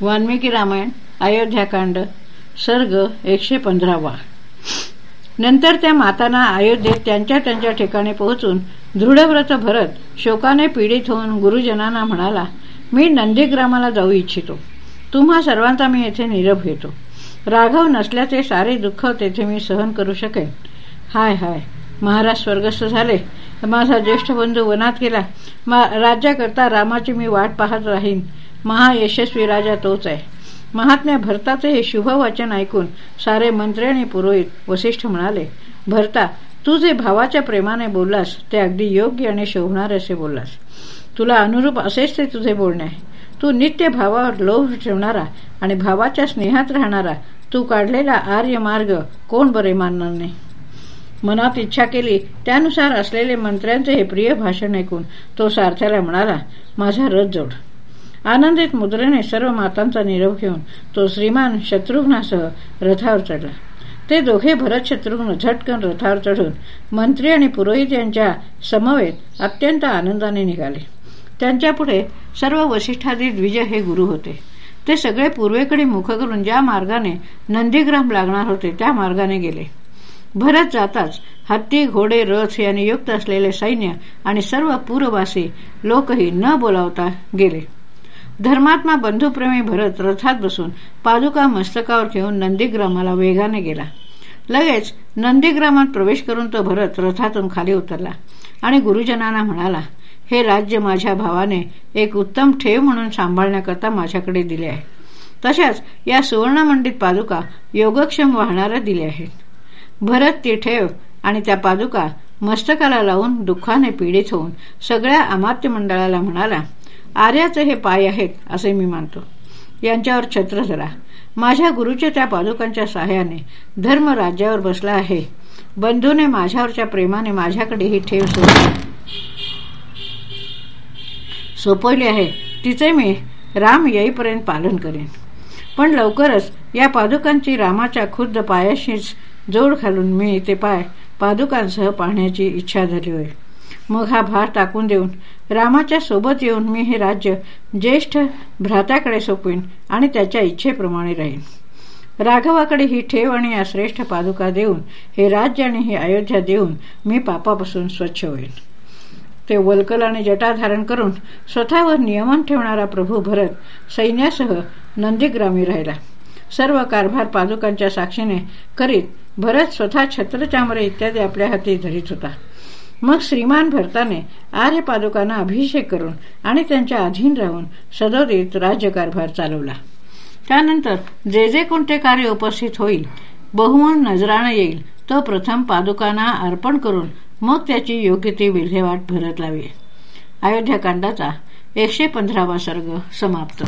वाल्मिकी रामायण अयोध्याकांड सर्ग एकशे पंधरावा. नंतर त्या मातांना अयोध्येत त्यांच्या त्यांच्या ठिकाणी पोहोचून दृढव्रत भरत शोकाने पीडित होऊन गुरुजनांना म्हणाला मी नंदीग्रामाला जाऊ इच्छितो. तुम्हा सर्वांचा मी येथे निरभ घेतो. राघव नसल्याचे सारे दुःख तेथे मी सहन करू शकेन. हाय हाय. महाराज स्वर्गस्थ झाले. माझा ज्येष्ठ बंधू वनात गेला. राज्याकरता रामाची मी वाट पाहत राहीन. महायशस्वी राजा तोच आहे. महात्म्या भरताचे हे शुभवचन ऐकून सारे मंत्री आणि पुरोहित वसिष्ठ म्हणाले भरता तू जे भावाच्या प्रेमाने बोललास ते अगदी योग्य आणि शोभणारे असे बोललास. तुला अनुरूप असेच ते तुझे बोलणे आहे. तू नित्य भावावर लोभ ठेवणारा आणि भावाच्या स्नेहात राहणारा तू काढलेला आर्य मार्ग कोण बरे मानणार नाही? मनात इच्छा केली त्यानुसार असलेले मंत्र्यांचे हे प्रिय भाषण ऐकून तो सारथ्याला म्हणाला माझा रथ जोड. आनंदित मुद्रेने सर्व मातांचा निरोप घेऊन तो श्रीमान शत्रुघ्नासह रथावर चढला. ते दोघे भरत शत्रुघ्न झटकन रथावर चढून मंत्री आणि पुरोहित यांच्या समवेत अत्यंत आनंदाने निघाले. त्यांच्यापुढे सर्व वशिष्ठादी द्विज हे गुरु होते. ते सगळे पूर्वेकडे मुख करून ज्या मार्गाने नंदीग्राम लागणार होते त्या मार्गाने गेले. भरत जाताच हत्ती घोडे रथ यांनी युक्त असलेले सैन्य आणि सर्व पूर्ववासी लोकही न बोलावता गेले. धर्मात्मा बंधुप्रेमी भरत रथात बसून पादुका मस्तकावर घेऊन नंदीग्रामाला वेगाने गेला. लगेच नंदीग्रामात प्रवेश करून तो भरत रथातून खाली उतरला आणि गुरुजनांना म्हणाला हे राज्य माझ्या भावाने एक उत्तम ठेव म्हणून सांभाळण्याकरता माझ्याकडे दिले आहे. तशाच या सुवर्णमंडित पादुका योगक्षम वाहणाऱ्या दिल्या आहेत. भरत ती ठेव आणि त्या पादुका मस्तकाला लावून दुःखाने पीडित होऊन सगळ्या अमात्य मंडळाला म्हणाला आर्याचे हे पाय आहेत असे मी मानतो. यांच्यावर छत्र धरा. माझ्या गुरुच्या त्या पादुकांच्या सहाय्याने धर्म राज्यावर बसला आहे. बंधूने माझ्यावरच्या प्रेमाने माझ्याकडे ही ठेव सोपवली आहे. तिचे मी राम येईपर्यंत पालन करेन. पण लवकरच या पादुकांची रामाच्या खुद्द पायाशीच जोड घालून मी ते पाय पादुकांसह पाहण्याची इच्छा झाली होईल मग हा भार टाकून देऊन रामाच्या सोबत येऊन मी हे राज्य ज्येष्ठ भ्रात्याकडे सोपवीन आणि त्याच्या इच्छेप्रमाणे राहीन. राघवाकडे ही ठेव आणि या श्रेष्ठ पादुका देऊन हे राज्य आणि ही अयोध्या देऊन मी पापापासून स्वच्छ होईल ते वल्कल आणि जटा धारण करून स्वतःवर नियमन ठेवणारा प्रभू भरत सैन्यासह नंदीग्रामी राहिला. सर्व कारभार पादुकांच्या साक्षीने करीत भरत स्वतः छत्रचामरे इत्यादी आपल्या हाती धरीत होता. मग श्रीमान भरताने आर्य पादुकांना अभिषेक करून आणि त्यांच्या अधीन राहून सदोदित राज्यकारभार चालवला. त्यानंतर जे जे कोणते कार्य उपस्थित होईल बहुमन नजरानं येईल तो प्रथम पादुकांना अर्पण करून मग त्याची योग्य ती विल्हेवाट भरत लावी अयोध्याकांडाचा एकशे पंधरावा सर्ग समाप्त.